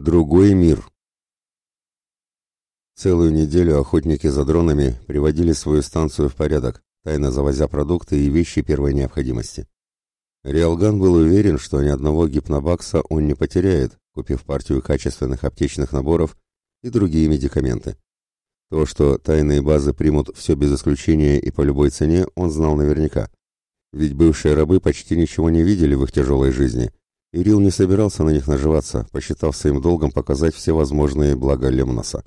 Другой мир. Целую неделю охотники за дронами приводили свою станцию в порядок, тайно завозя продукты и вещи первой необходимости. Риалган был уверен, что ни одного гипнобакса он не потеряет, купив партию качественных аптечных наборов и другие медикаменты. То, что тайные базы примут все без исключения и по любой цене, он знал наверняка. Ведь бывшие рабы почти ничего не видели в их тяжелой жизни, Ирил не собирался на них наживаться, посчитав своим долгом показать все возможные блага Лемноса.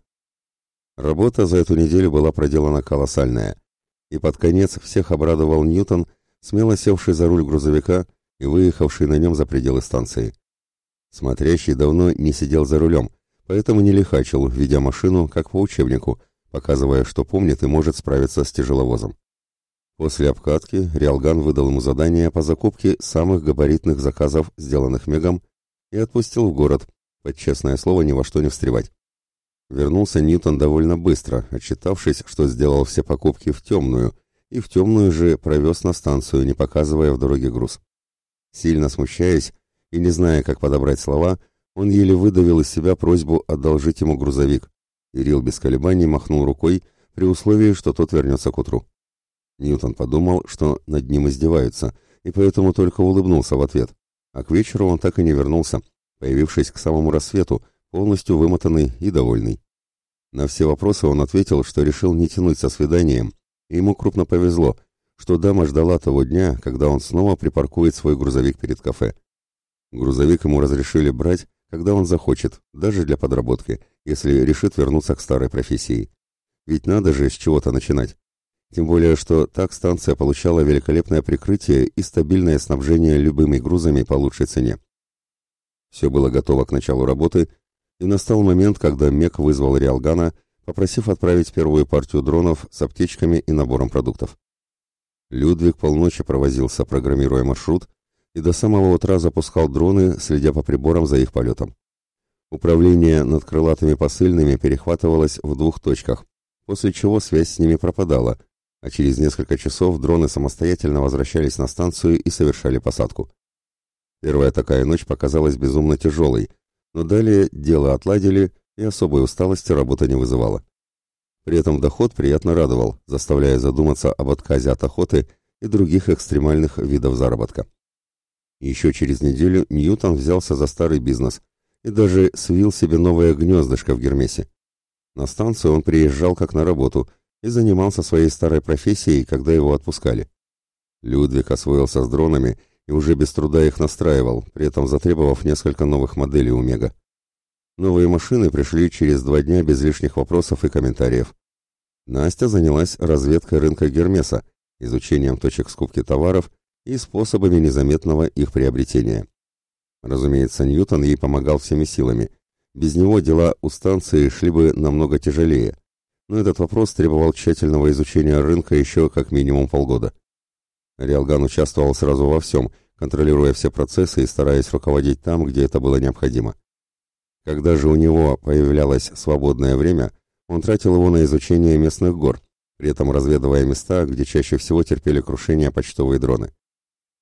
Работа за эту неделю была проделана колоссальная, и под конец всех обрадовал Ньютон, смело севший за руль грузовика и выехавший на нем за пределы станции. Смотрящий давно не сидел за рулем, поэтому не лихачил, ведя машину, как по учебнику, показывая, что помнит и может справиться с тяжеловозом. После обкатки Риалган выдал ему задание по закупке самых габаритных заказов, сделанных Мегом, и отпустил в город, под честное слово ни во что не встревать. Вернулся Ньютон довольно быстро, отчитавшись, что сделал все покупки в темную, и в темную же провез на станцию, не показывая в дороге груз. Сильно смущаясь и не зная, как подобрать слова, он еле выдавил из себя просьбу одолжить ему грузовик. Ирил без колебаний махнул рукой при условии, что тот вернется к утру. Ньютон подумал, что над ним издеваются, и поэтому только улыбнулся в ответ. А к вечеру он так и не вернулся, появившись к самому рассвету, полностью вымотанный и довольный. На все вопросы он ответил, что решил не тянуть со свиданием, и ему крупно повезло, что дама ждала того дня, когда он снова припаркует свой грузовик перед кафе. Грузовик ему разрешили брать, когда он захочет, даже для подработки, если решит вернуться к старой профессии. Ведь надо же с чего-то начинать. Тем более, что так станция получала великолепное прикрытие и стабильное снабжение любыми грузами по лучшей цене. Все было готово к началу работы, и настал момент, когда МЕК вызвал Риалгана, попросив отправить первую партию дронов с аптечками и набором продуктов. Людвиг полночи провозился, программируя маршрут, и до самого утра запускал дроны, следя по приборам за их полетом. Управление над крылатыми посыльными перехватывалось в двух точках, после чего связь с ними пропадала – а через несколько часов дроны самостоятельно возвращались на станцию и совершали посадку. Первая такая ночь показалась безумно тяжелой, но далее дело отладили, и особой усталости работа не вызывала. При этом доход приятно радовал, заставляя задуматься об отказе от охоты и других экстремальных видов заработка. Еще через неделю Ньютон взялся за старый бизнес и даже свил себе новое гнездышко в Гермесе. На станцию он приезжал как на работу – и занимался своей старой профессией, когда его отпускали. Людвиг освоился с дронами и уже без труда их настраивал, при этом затребовав несколько новых моделей у Мега. Новые машины пришли через два дня без лишних вопросов и комментариев. Настя занялась разведкой рынка Гермеса, изучением точек скупки товаров и способами незаметного их приобретения. Разумеется, Ньютон ей помогал всеми силами. Без него дела у станции шли бы намного тяжелее но этот вопрос требовал тщательного изучения рынка еще как минимум полгода. Риалган участвовал сразу во всем, контролируя все процессы и стараясь руководить там, где это было необходимо. Когда же у него появлялось свободное время, он тратил его на изучение местных гор, при этом разведывая места, где чаще всего терпели крушение почтовые дроны.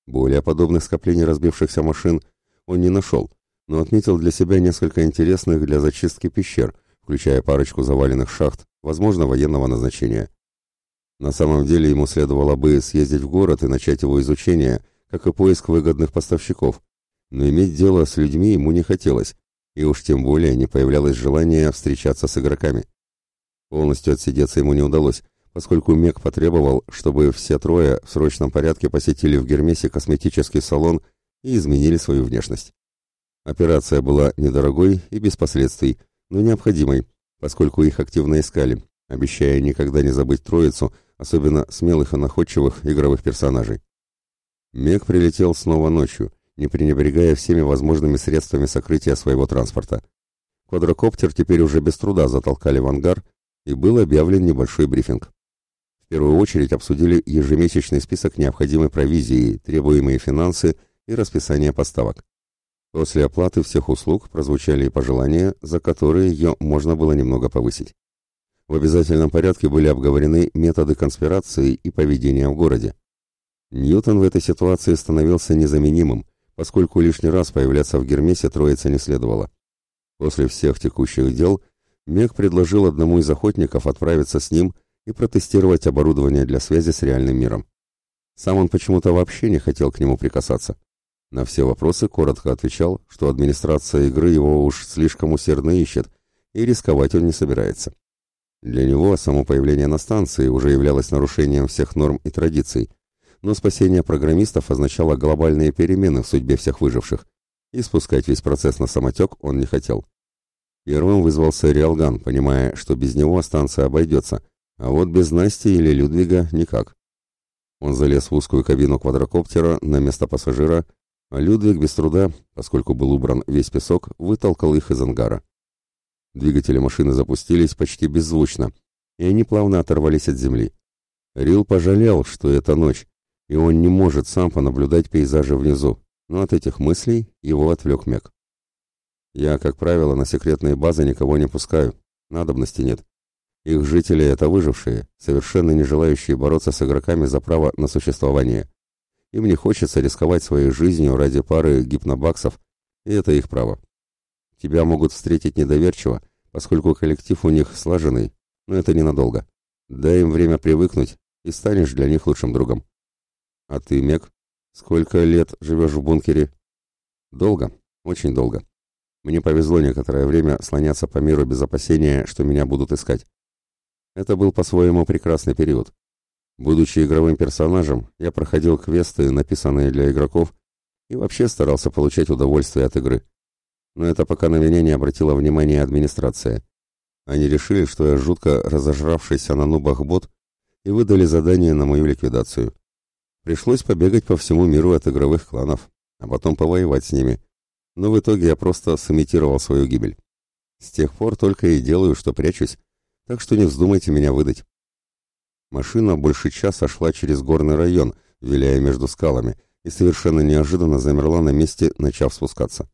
Более подобных скоплений разбившихся машин он не нашел, но отметил для себя несколько интересных для зачистки пещер, включая парочку заваленных шахт, возможно, военного назначения. На самом деле ему следовало бы съездить в город и начать его изучение, как и поиск выгодных поставщиков, но иметь дело с людьми ему не хотелось, и уж тем более не появлялось желания встречаться с игроками. Полностью отсидеться ему не удалось, поскольку Мек потребовал, чтобы все трое в срочном порядке посетили в Гермесе косметический салон и изменили свою внешность. Операция была недорогой и без последствий, но необходимой, поскольку их активно искали, обещая никогда не забыть троицу, особенно смелых и находчивых игровых персонажей. Мег прилетел снова ночью, не пренебрегая всеми возможными средствами сокрытия своего транспорта. Квадрокоптер теперь уже без труда затолкали в ангар, и был объявлен небольшой брифинг. В первую очередь обсудили ежемесячный список необходимой провизии, требуемые финансы и расписание поставок. После оплаты всех услуг прозвучали и пожелания, за которые ее можно было немного повысить. В обязательном порядке были обговорены методы конспирации и поведения в городе. Ньютон в этой ситуации становился незаменимым, поскольку лишний раз появляться в Гермесе троице не следовало. После всех текущих дел Мег предложил одному из охотников отправиться с ним и протестировать оборудование для связи с реальным миром. Сам он почему-то вообще не хотел к нему прикасаться. На все вопросы коротко отвечал, что администрация игры его уж слишком усердно ищет, и рисковать он не собирается. Для него само появление на станции уже являлось нарушением всех норм и традиций, но спасение программистов означало глобальные перемены в судьбе всех выживших, и спускать весь процесс на самотек он не хотел. Первым вызвался Риалган, понимая, что без него станция обойдется, а вот без Насти или Людвига никак. Он залез в узкую кабину квадрокоптера на место пассажира, Людвиг без труда, поскольку был убран весь песок, вытолкал их из ангара. Двигатели машины запустились почти беззвучно, и они плавно оторвались от земли. Рил пожалел, что это ночь, и он не может сам понаблюдать пейзажи внизу, но от этих мыслей его отвлек Мек. «Я, как правило, на секретные базы никого не пускаю, надобности нет. Их жители — это выжившие, совершенно не желающие бороться с игроками за право на существование. Им не хочется рисковать своей жизнью ради пары гипнобаксов, и это их право. Тебя могут встретить недоверчиво, поскольку коллектив у них слаженный, но это ненадолго. Дай им время привыкнуть, и станешь для них лучшим другом. А ты, Мек, сколько лет живешь в бункере? Долго, очень долго. Мне повезло некоторое время слоняться по миру без опасения, что меня будут искать. Это был по-своему прекрасный период. Будучи игровым персонажем, я проходил квесты, написанные для игроков, и вообще старался получать удовольствие от игры но это пока на меня не обратила внимания администрация. Они решили, что я жутко разожравшийся на нубах бот, и выдали задание на мою ликвидацию. Пришлось побегать по всему миру от игровых кланов, а потом повоевать с ними. Но в итоге я просто сымитировал свою гибель. С тех пор только и делаю, что прячусь, так что не вздумайте меня выдать. Машина больше часа шла через горный район, виляя между скалами, и совершенно неожиданно замерла на месте, начав спускаться.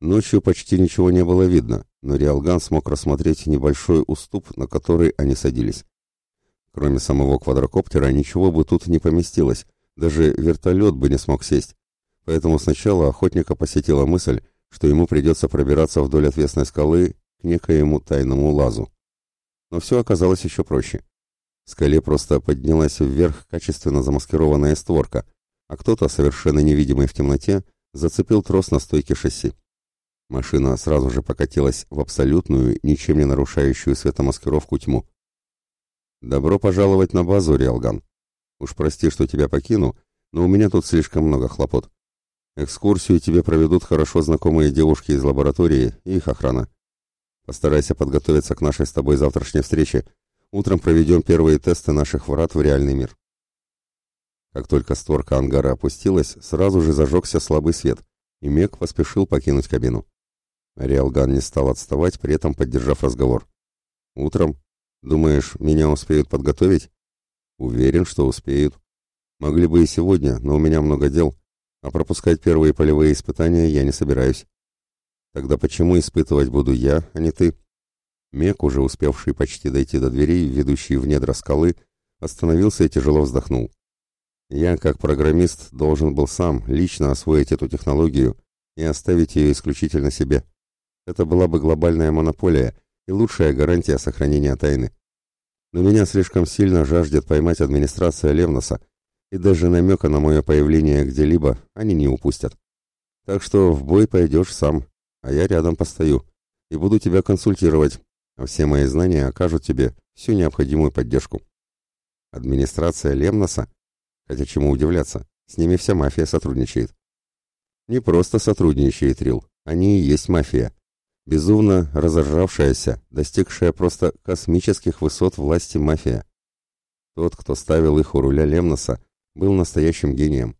Ночью почти ничего не было видно, но Риалган смог рассмотреть небольшой уступ, на который они садились. Кроме самого квадрокоптера ничего бы тут не поместилось, даже вертолет бы не смог сесть. Поэтому сначала охотника посетила мысль, что ему придется пробираться вдоль отвесной скалы к некоему тайному лазу. Но все оказалось еще проще. Скале просто поднялась вверх качественно замаскированная створка, а кто-то, совершенно невидимый в темноте, зацепил трос на стойке шасси. Машина сразу же покатилась в абсолютную, ничем не нарушающую светомаскировку тьму. «Добро пожаловать на базу, Риалган. Уж прости, что тебя покину, но у меня тут слишком много хлопот. Экскурсию тебе проведут хорошо знакомые девушки из лаборатории и их охрана. Постарайся подготовиться к нашей с тобой завтрашней встрече. Утром проведем первые тесты наших врат в реальный мир». Как только створка ангара опустилась, сразу же зажегся слабый свет, и Мек поспешил покинуть кабину. Риалган не стал отставать, при этом поддержав разговор. «Утром? Думаешь, меня успеют подготовить?» «Уверен, что успеют. Могли бы и сегодня, но у меня много дел, а пропускать первые полевые испытания я не собираюсь. Тогда почему испытывать буду я, а не ты?» Мек, уже успевший почти дойти до дверей, ведущей в недра скалы, остановился и тяжело вздохнул. «Я, как программист, должен был сам лично освоить эту технологию и оставить ее исключительно себе». Это была бы глобальная монополия и лучшая гарантия сохранения тайны. Но меня слишком сильно жаждет поймать администрация Левноса, и даже намека на мое появление где-либо они не упустят. Так что в бой пойдешь сам, а я рядом постою и буду тебя консультировать, а все мои знания окажут тебе всю необходимую поддержку. Администрация Лемноса? Хотя чему удивляться, с ними вся мафия сотрудничает. Не просто сотрудничает, Рил, они и есть мафия безумно разоржавшаяся, достигшая просто космических высот власти мафия. Тот, кто ставил их у руля Лемноса, был настоящим гением.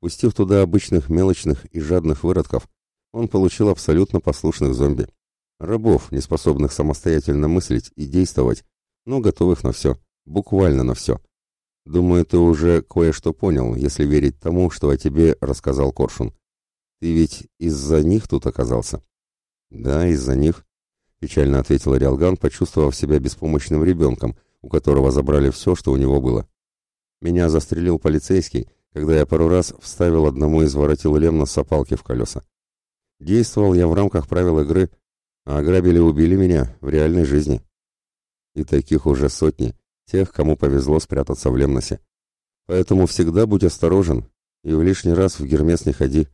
Пустив туда обычных мелочных и жадных выродков, он получил абсолютно послушных зомби. Рабов, не способных самостоятельно мыслить и действовать, но готовых на все, буквально на все. Думаю, ты уже кое-что понял, если верить тому, что о тебе рассказал Коршун. Ты ведь из-за них тут оказался. «Да, из-за них», — печально ответил Риалган, почувствовав себя беспомощным ребенком, у которого забрали все, что у него было. «Меня застрелил полицейский, когда я пару раз вставил одному из воротил Лемноса палки в колеса. Действовал я в рамках правил игры, А ограбили и убили меня в реальной жизни. И таких уже сотни, тех, кому повезло спрятаться в Лемносе. Поэтому всегда будь осторожен и в лишний раз в Гермес не ходи.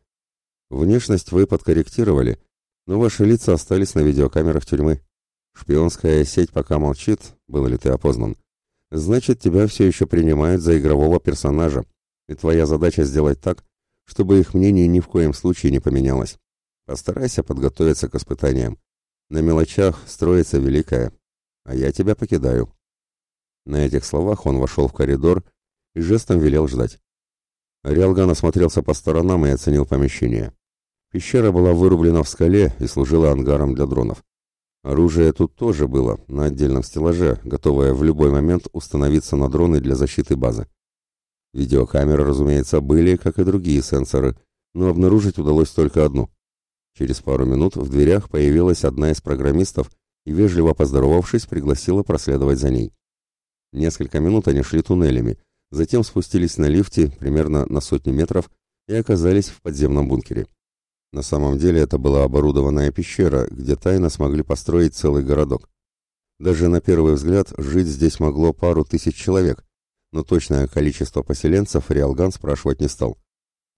Внешность вы подкорректировали, но ваши лица остались на видеокамерах тюрьмы. Шпионская сеть пока молчит, был ли ты опознан. Значит, тебя все еще принимают за игрового персонажа, и твоя задача сделать так, чтобы их мнение ни в коем случае не поменялось. Постарайся подготовиться к испытаниям. На мелочах строится великое, а я тебя покидаю. На этих словах он вошел в коридор и жестом велел ждать. Риалган осмотрелся по сторонам и оценил помещение. Пещера была вырублена в скале и служила ангаром для дронов. Оружие тут тоже было, на отдельном стеллаже, готовое в любой момент установиться на дроны для защиты базы. Видеокамеры, разумеется, были, как и другие сенсоры, но обнаружить удалось только одну. Через пару минут в дверях появилась одна из программистов и, вежливо поздоровавшись, пригласила проследовать за ней. Несколько минут они шли туннелями, затем спустились на лифте примерно на сотню метров и оказались в подземном бункере. На самом деле это была оборудованная пещера, где тайно смогли построить целый городок. Даже на первый взгляд жить здесь могло пару тысяч человек, но точное количество поселенцев Риалган спрашивать не стал.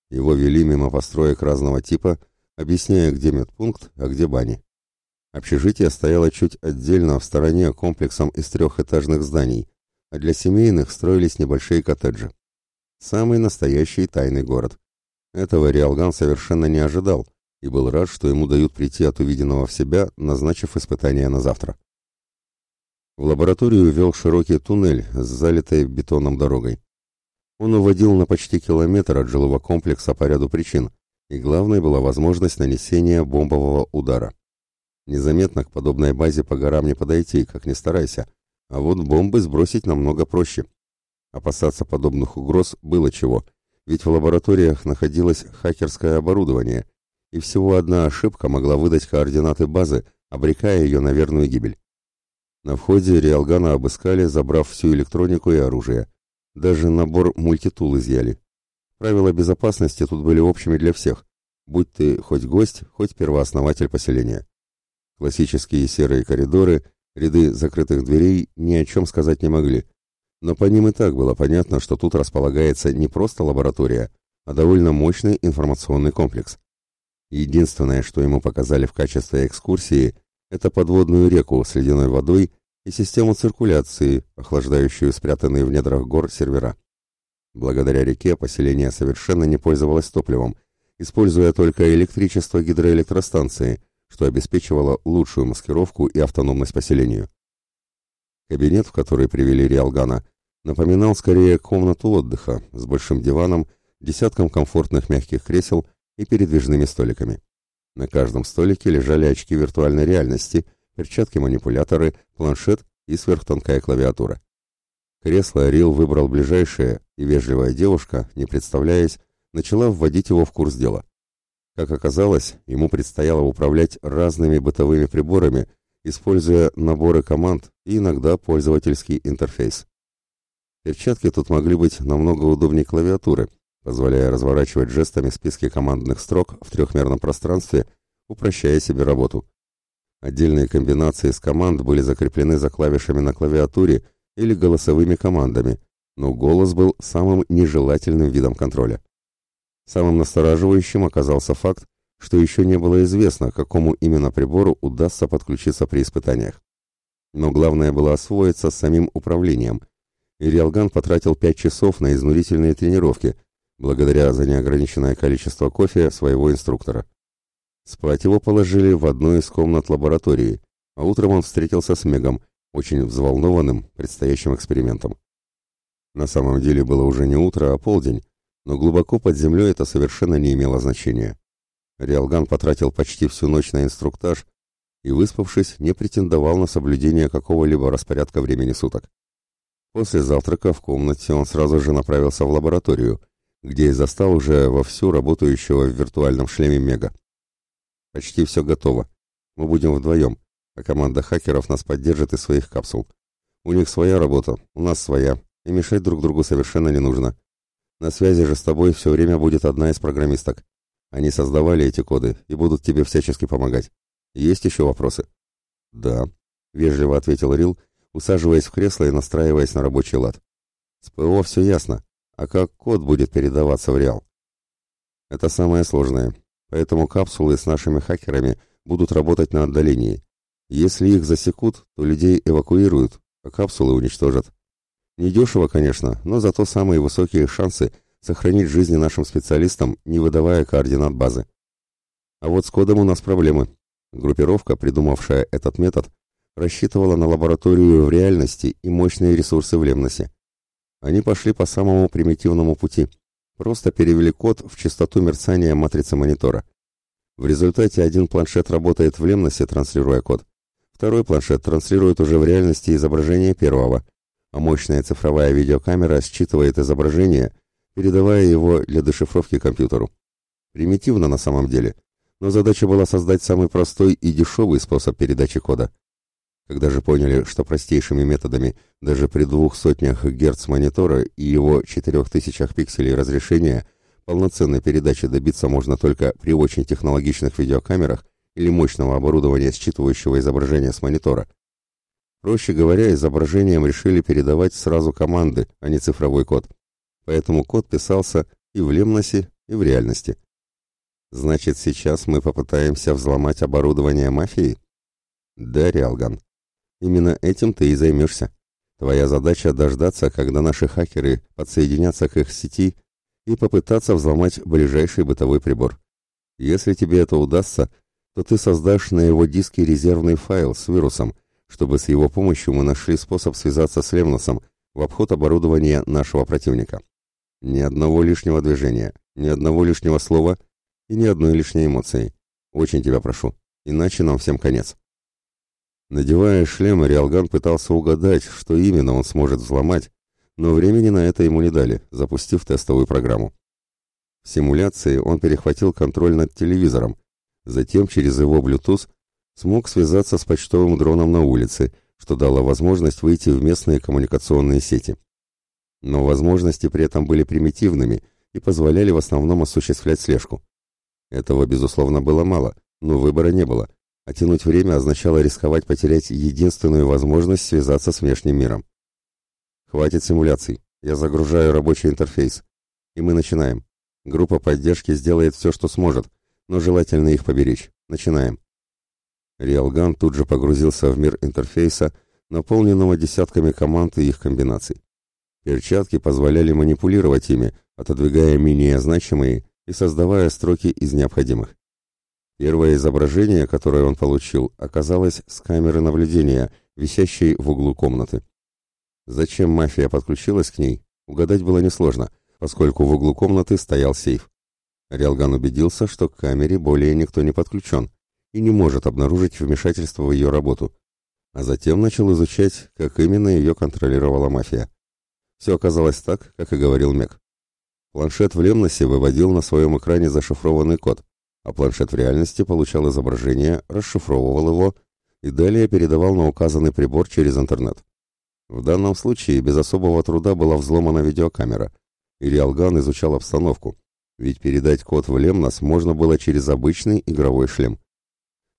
Его вели мимо построек разного типа, объясняя, где медпункт, а где бани. Общежитие стояло чуть отдельно в стороне комплексом из трехэтажных зданий, а для семейных строились небольшие коттеджи. Самый настоящий тайный город. Этого Риалган совершенно не ожидал и был рад, что ему дают прийти от увиденного в себя, назначив испытание на завтра. В лабораторию вел широкий туннель с залитой бетоном дорогой. Он уводил на почти километр от жилого комплекса по ряду причин, и главной была возможность нанесения бомбового удара. Незаметно к подобной базе по горам не подойти, как ни старайся, а вот бомбы сбросить намного проще. Опасаться подобных угроз было чего, ведь в лабораториях находилось хакерское оборудование, и всего одна ошибка могла выдать координаты базы, обрекая ее на верную гибель. На входе Риалгана обыскали, забрав всю электронику и оружие. Даже набор мультитул изъяли. Правила безопасности тут были общими для всех, будь ты хоть гость, хоть первооснователь поселения. Классические серые коридоры, ряды закрытых дверей ни о чем сказать не могли, но по ним и так было понятно, что тут располагается не просто лаборатория, а довольно мощный информационный комплекс. Единственное, что ему показали в качестве экскурсии, это подводную реку с ледяной водой и систему циркуляции, охлаждающую спрятанные в недрах гор сервера. Благодаря реке поселение совершенно не пользовалось топливом, используя только электричество гидроэлектростанции, что обеспечивало лучшую маскировку и автономность поселению. Кабинет, в который привели Риалгана, напоминал скорее комнату отдыха с большим диваном, десятком комфортных мягких кресел и передвижными столиками. На каждом столике лежали очки виртуальной реальности, перчатки-манипуляторы, планшет и сверхтонкая клавиатура. Кресло Рил выбрал ближайшее, и вежливая девушка, не представляясь, начала вводить его в курс дела. Как оказалось, ему предстояло управлять разными бытовыми приборами, используя наборы команд и иногда пользовательский интерфейс. Перчатки тут могли быть намного удобнее клавиатуры, позволяя разворачивать жестами списки командных строк в трехмерном пространстве, упрощая себе работу. Отдельные комбинации из команд были закреплены за клавишами на клавиатуре или голосовыми командами, но голос был самым нежелательным видом контроля. Самым настораживающим оказался факт, что еще не было известно, какому именно прибору удастся подключиться при испытаниях. Но главное было освоиться с самим управлением, и Риалган потратил пять часов на изнурительные тренировки, благодаря за неограниченное количество кофе своего инструктора. Спать его положили в одну из комнат лаборатории, а утром он встретился с Мегом, очень взволнованным предстоящим экспериментом. На самом деле было уже не утро, а полдень, но глубоко под землей это совершенно не имело значения. Риалган потратил почти всю ночь на инструктаж и, выспавшись, не претендовал на соблюдение какого-либо распорядка времени суток. После завтрака в комнате он сразу же направился в лабораторию, где и застал уже вовсю работающего в виртуальном шлеме Мега. Почти все готово. Мы будем вдвоем, а команда хакеров нас поддержит из своих капсул. У них своя работа, у нас своя, и мешать друг другу совершенно не нужно. На связи же с тобой все время будет одна из программисток. Они создавали эти коды и будут тебе всячески помогать. Есть еще вопросы? Да, вежливо ответил Рил, усаживаясь в кресло и настраиваясь на рабочий лад. С ПО все ясно. А как код будет передаваться в Реал? Это самое сложное. Поэтому капсулы с нашими хакерами будут работать на отдалении. Если их засекут, то людей эвакуируют, а капсулы уничтожат. Недешево, конечно, но зато самые высокие шансы сохранить жизни нашим специалистам, не выдавая координат базы. А вот с кодом у нас проблемы. Группировка, придумавшая этот метод, рассчитывала на лабораторию в реальности и мощные ресурсы в Лемносе. Они пошли по самому примитивному пути. Просто перевели код в частоту мерцания матрицы монитора. В результате один планшет работает в Лемносе, транслируя код. Второй планшет транслирует уже в реальности изображение первого, а мощная цифровая видеокамера считывает изображение, передавая его для дешифровки компьютеру. Примитивно на самом деле, но задача была создать самый простой и дешевый способ передачи кода. Когда же поняли, что простейшими методами даже при двух сотнях герц монитора и его четырех тысячах пикселей разрешения полноценной передачи добиться можно только при очень технологичных видеокамерах или мощного оборудования считывающего изображения с монитора. Проще говоря, изображением решили передавать сразу команды, а не цифровой код. Поэтому код писался и в Лемносе, и в реальности. Значит, сейчас мы попытаемся взломать оборудование мафии? Да, Риалган. Именно этим ты и займешься. Твоя задача дождаться, когда наши хакеры подсоединятся к их сети и попытаться взломать ближайший бытовой прибор. Если тебе это удастся, то ты создашь на его диске резервный файл с вирусом, чтобы с его помощью мы нашли способ связаться с Лемносом в обход оборудования нашего противника. Ни одного лишнего движения, ни одного лишнего слова и ни одной лишней эмоции. Очень тебя прошу, иначе нам всем конец. Надевая шлем, Риалган пытался угадать, что именно он сможет взломать, но времени на это ему не дали, запустив тестовую программу. В симуляции он перехватил контроль над телевизором, затем через его Bluetooth смог связаться с почтовым дроном на улице, что дало возможность выйти в местные коммуникационные сети. Но возможности при этом были примитивными и позволяли в основном осуществлять слежку. Этого, безусловно, было мало, но выбора не было, а тянуть время означало рисковать потерять единственную возможность связаться с внешним миром. Хватит симуляций. Я загружаю рабочий интерфейс. И мы начинаем. Группа поддержки сделает все, что сможет, но желательно их поберечь. Начинаем. Риалган тут же погрузился в мир интерфейса, наполненного десятками команд и их комбинаций. Перчатки позволяли манипулировать ими, отодвигая менее значимые и создавая строки из необходимых. Первое изображение, которое он получил, оказалось с камеры наблюдения, висящей в углу комнаты. Зачем мафия подключилась к ней, угадать было несложно, поскольку в углу комнаты стоял сейф. Риалган убедился, что к камере более никто не подключен и не может обнаружить вмешательство в ее работу, а затем начал изучать, как именно ее контролировала мафия. Все оказалось так, как и говорил Мек. Планшет в Лемносе выводил на своем экране зашифрованный код, а планшет в реальности получал изображение, расшифровывал его и далее передавал на указанный прибор через интернет. В данном случае без особого труда была взломана видеокамера, и Риалган изучал обстановку, ведь передать код в Лемнос можно было через обычный игровой шлем.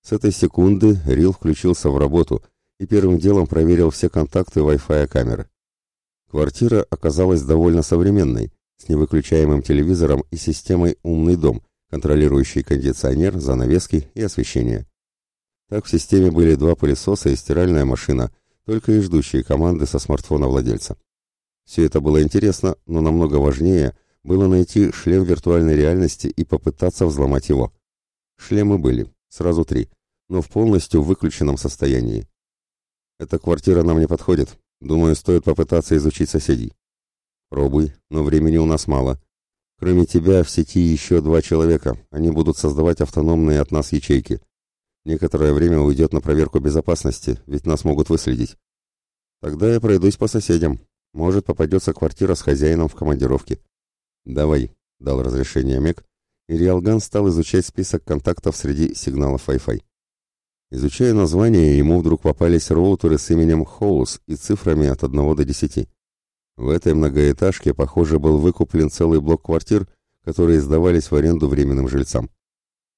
С этой секунды Рил включился в работу и первым делом проверил все контакты Wi-Fi камеры. Квартира оказалась довольно современной, с невыключаемым телевизором и системой «Умный дом», контролирующий кондиционер, занавески и освещение. Так в системе были два пылесоса и стиральная машина, только и ждущие команды со смартфона владельца. Все это было интересно, но намного важнее было найти шлем виртуальной реальности и попытаться взломать его. Шлемы были, сразу три, но в полностью выключенном состоянии. Эта квартира нам не подходит. Думаю, стоит попытаться изучить соседей. Пробуй, но времени у нас мало. Кроме тебя, в сети еще два человека. Они будут создавать автономные от нас ячейки. Некоторое время уйдет на проверку безопасности, ведь нас могут выследить. Тогда я пройдусь по соседям. Может, попадется квартира с хозяином в командировке. Давай, дал разрешение Мек, и Риалган стал изучать список контактов среди сигналов Wi-Fi. Изучая названия, ему вдруг попались роутеры с именем Хоус и цифрами от 1 до 10. В этой многоэтажке, похоже, был выкуплен целый блок квартир, которые сдавались в аренду временным жильцам.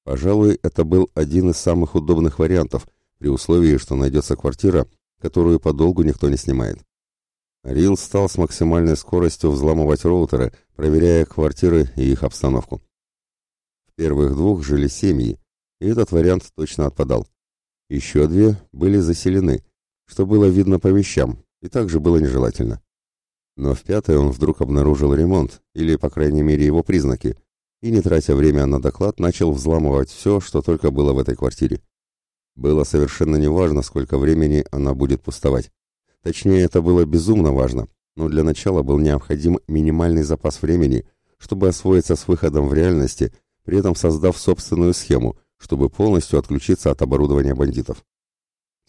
Пожалуй, это был один из самых удобных вариантов, при условии, что найдется квартира, которую подолгу никто не снимает. Рил стал с максимальной скоростью взламывать роутеры, проверяя квартиры и их обстановку. В первых двух жили семьи, и этот вариант точно отпадал. Еще две были заселены, что было видно по вещам, и также было нежелательно. Но в пятой он вдруг обнаружил ремонт, или, по крайней мере, его признаки, и, не тратя время на доклад, начал взламывать все, что только было в этой квартире. Было совершенно неважно, сколько времени она будет пустовать. Точнее, это было безумно важно, но для начала был необходим минимальный запас времени, чтобы освоиться с выходом в реальности, при этом создав собственную схему, чтобы полностью отключиться от оборудования бандитов.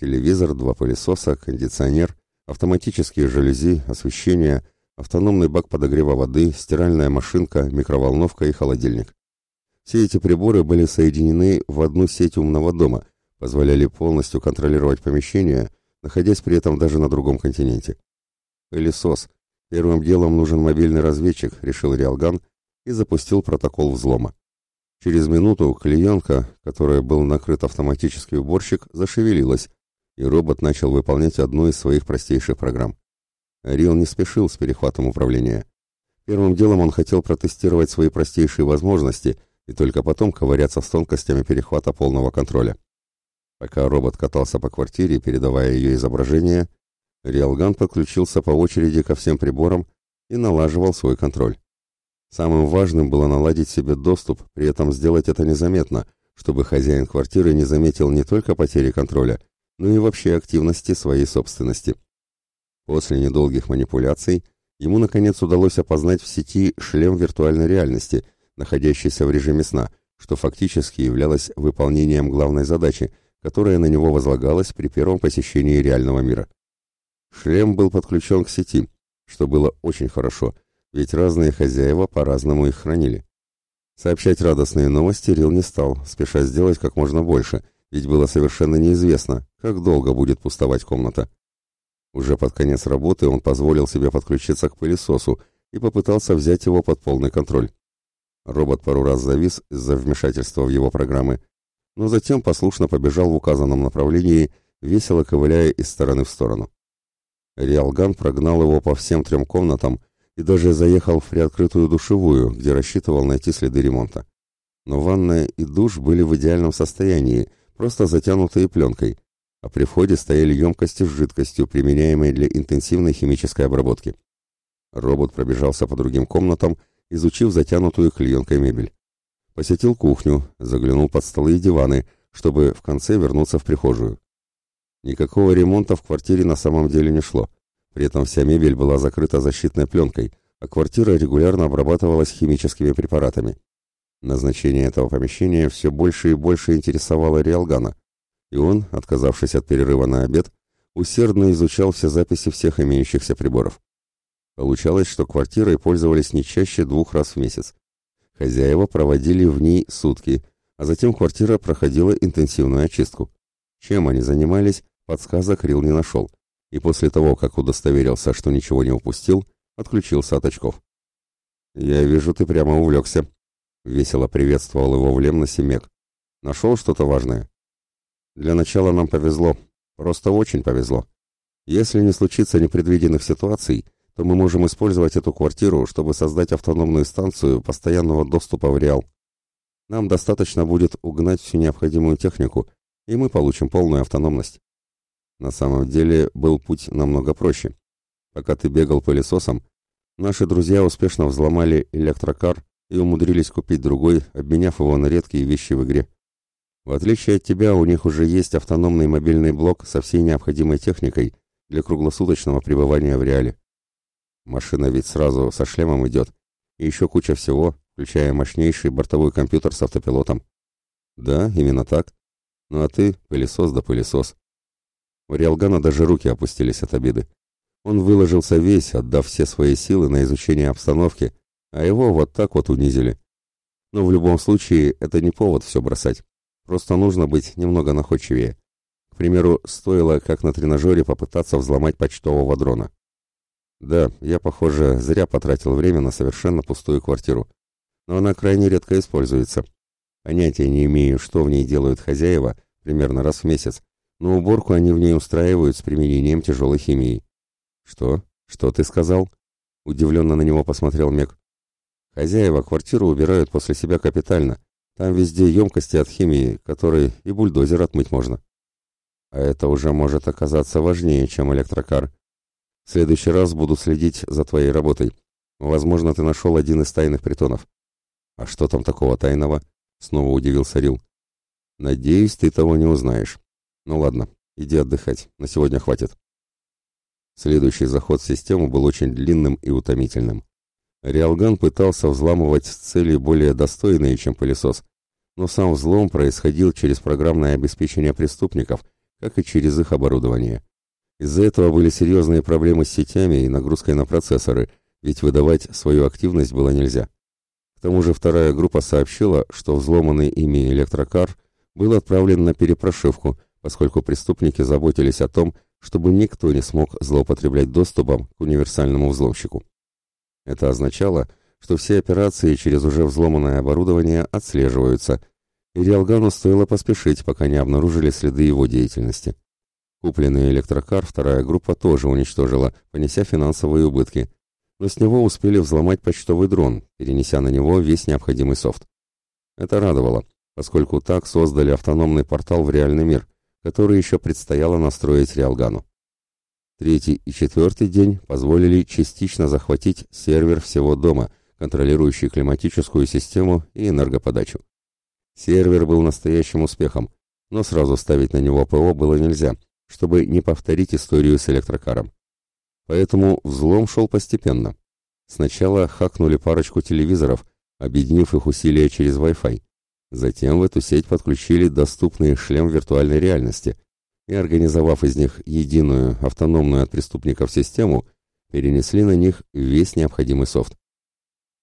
Телевизор, два пылесоса, кондиционер, автоматические жалюзи, освещение, автономный бак подогрева воды, стиральная машинка, микроволновка и холодильник. Все эти приборы были соединены в одну сеть умного дома, позволяли полностью контролировать помещение, находясь при этом даже на другом континенте. Пылесос. Первым делом нужен мобильный разведчик, решил Риалган и запустил протокол взлома. Через минуту клеенка, которой был накрыт автоматический уборщик, зашевелилась, и робот начал выполнять одну из своих простейших программ. Рил не спешил с перехватом управления. Первым делом он хотел протестировать свои простейшие возможности и только потом ковыряться с тонкостями перехвата полного контроля. Пока робот катался по квартире, передавая ее изображение, Риалган подключился по очереди ко всем приборам и налаживал свой контроль. Самым важным было наладить себе доступ, при этом сделать это незаметно, чтобы хозяин квартиры не заметил не только потери контроля, но и вообще активности своей собственности. После недолгих манипуляций ему наконец удалось опознать в сети шлем виртуальной реальности, находящийся в режиме сна, что фактически являлось выполнением главной задачи – которая на него возлагалась при первом посещении реального мира. Шлем был подключен к сети, что было очень хорошо, ведь разные хозяева по-разному их хранили. Сообщать радостные новости Рил не стал, спеша сделать как можно больше, ведь было совершенно неизвестно, как долго будет пустовать комната. Уже под конец работы он позволил себе подключиться к пылесосу и попытался взять его под полный контроль. Робот пару раз завис из-за вмешательства в его программы, но затем послушно побежал в указанном направлении, весело ковыляя из стороны в сторону. Риалган прогнал его по всем трем комнатам и даже заехал в приоткрытую душевую, где рассчитывал найти следы ремонта. Но ванная и душ были в идеальном состоянии, просто затянутые пленкой, а при входе стояли емкости с жидкостью, применяемой для интенсивной химической обработки. Робот пробежался по другим комнатам, изучив затянутую клеенкой мебель. Посетил кухню, заглянул под столы и диваны, чтобы в конце вернуться в прихожую. Никакого ремонта в квартире на самом деле не шло. При этом вся мебель была закрыта защитной пленкой, а квартира регулярно обрабатывалась химическими препаратами. Назначение этого помещения все больше и больше интересовало Риалгана, и он, отказавшись от перерыва на обед, усердно изучал все записи всех имеющихся приборов. Получалось, что квартирой пользовались не чаще двух раз в месяц. Хозяева проводили в ней сутки, а затем квартира проходила интенсивную очистку. Чем они занимались, подсказок Рил не нашел, и после того, как удостоверился, что ничего не упустил, отключился от очков. «Я вижу, ты прямо увлекся», — весело приветствовал его в Лемносе Мек. «Нашел что-то важное?» «Для начала нам повезло, просто очень повезло. Если не случится непредвиденных ситуаций, то мы можем использовать эту квартиру, чтобы создать автономную станцию постоянного доступа в Реал. Нам достаточно будет угнать всю необходимую технику, и мы получим полную автономность. На самом деле был путь намного проще. Пока ты бегал пылесосом, наши друзья успешно взломали электрокар и умудрились купить другой, обменяв его на редкие вещи в игре. В отличие от тебя, у них уже есть автономный мобильный блок со всей необходимой техникой для круглосуточного пребывания в реале. Машина ведь сразу со шлемом идет. И еще куча всего, включая мощнейший бортовой компьютер с автопилотом. Да, именно так. Ну а ты пылесос да пылесос. У Риалгана даже руки опустились от обиды. Он выложился весь, отдав все свои силы на изучение обстановки, а его вот так вот унизили. Но в любом случае это не повод все бросать. Просто нужно быть немного находчивее. К примеру, стоило, как на тренажере, попытаться взломать почтового дрона. Да, я, похоже, зря потратил время на совершенно пустую квартиру. Но она крайне редко используется. Понятия не имею, что в ней делают хозяева, примерно раз в месяц, но уборку они в ней устраивают с применением тяжелой химии. «Что? Что ты сказал?» Удивленно на него посмотрел Мек. «Хозяева квартиру убирают после себя капитально. Там везде емкости от химии, которые и бульдозер отмыть можно». «А это уже может оказаться важнее, чем электрокар. В следующий раз буду следить за твоей работой. Возможно, ты нашел один из тайных притонов». «А что там такого тайного?» Снова удивился Рил. «Надеюсь, ты того не узнаешь. Ну ладно, иди отдыхать. На сегодня хватит». Следующий заход в систему был очень длинным и утомительным. Риалган пытался взламывать цели более достойные, чем пылесос, но сам взлом происходил через программное обеспечение преступников, как и через их оборудование. Из-за этого были серьезные проблемы с сетями и нагрузкой на процессоры, ведь выдавать свою активность было нельзя. К тому же вторая группа сообщила, что взломанный ими электрокар был отправлен на перепрошивку, поскольку преступники заботились о том, чтобы никто не смог злоупотреблять доступом к универсальному взломщику. Это означало, что все операции через уже взломанное оборудование отслеживаются, и Риалгану стоило поспешить, пока не обнаружили следы его деятельности. Купленный электрокар вторая группа тоже уничтожила, понеся финансовые убытки, но с него успели взломать почтовый дрон, перенеся на него весь необходимый софт. Это радовало, поскольку так создали автономный портал в реальный мир, который еще предстояло настроить Риалгану. Третий и четвертый день позволили частично захватить сервер всего дома, контролирующий климатическую систему и энергоподачу. Сервер был настоящим успехом, но сразу ставить на него ПО было нельзя, чтобы не повторить историю с электрокаром. Поэтому взлом шел постепенно. Сначала хакнули парочку телевизоров, объединив их усилия через Wi-Fi. Затем в эту сеть подключили доступный шлем виртуальной реальности и, организовав из них единую, автономную от преступников систему, перенесли на них весь необходимый софт.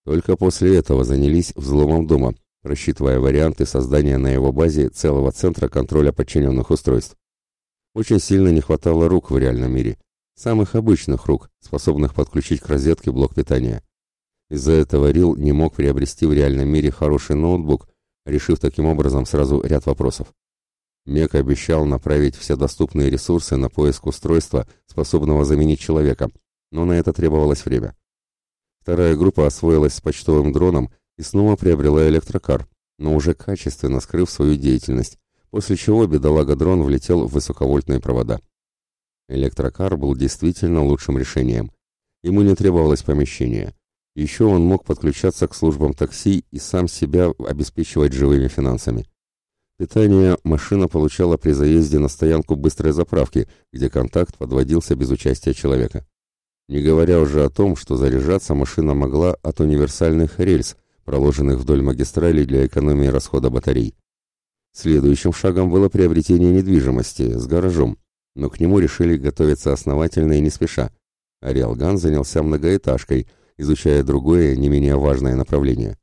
Только после этого занялись взломом дома, рассчитывая варианты создания на его базе целого центра контроля подчиненных устройств. Очень сильно не хватало рук в реальном мире, Самых обычных рук, способных подключить к розетке блок питания. Из-за этого Рил не мог приобрести в реальном мире хороший ноутбук, решив таким образом сразу ряд вопросов. Мек обещал направить все доступные ресурсы на поиск устройства, способного заменить человека, но на это требовалось время. Вторая группа освоилась с почтовым дроном и снова приобрела электрокар, но уже качественно скрыв свою деятельность, после чего бедолага-дрон влетел в высоковольтные провода. Электрокар был действительно лучшим решением. Ему не требовалось помещения. Еще он мог подключаться к службам такси и сам себя обеспечивать живыми финансами. Питание машина получала при заезде на стоянку быстрой заправки, где контакт подводился без участия человека. Не говоря уже о том, что заряжаться машина могла от универсальных рельс, проложенных вдоль магистрали для экономии расхода батарей. Следующим шагом было приобретение недвижимости с гаражом, но к нему решили готовиться основательно и не спеша. Ариалган занялся многоэтажкой, изучая другое, не менее важное направление.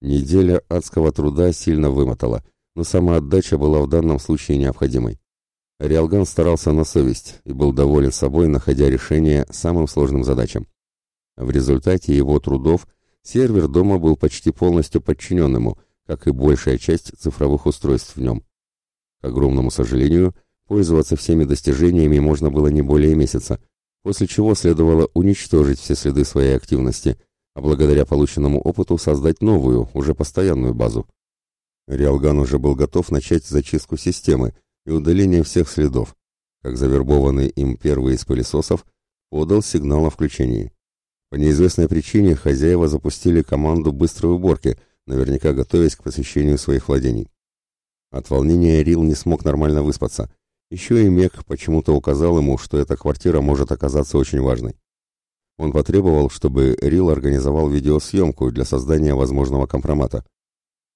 Неделя адского труда сильно вымотала, но сама отдача была в данном случае необходимой. Риалган старался на совесть и был доволен собой, находя решение самым сложным задачам. В результате его трудов сервер дома был почти полностью подчинен ему, как и большая часть цифровых устройств в нем. К огромному сожалению, Пользоваться всеми достижениями можно было не более месяца, после чего следовало уничтожить все следы своей активности, а благодаря полученному опыту создать новую, уже постоянную базу. Риалган уже был готов начать зачистку системы и удаление всех следов, как завербованный им первый из пылесосов подал сигнал о включении. По неизвестной причине хозяева запустили команду быстрой уборки, наверняка готовясь к посещению своих владений. От волнения Рил не смог нормально выспаться, еще и Мек почему-то указал ему, что эта квартира может оказаться очень важной. Он потребовал, чтобы Рил организовал видеосъемку для создания возможного компромата.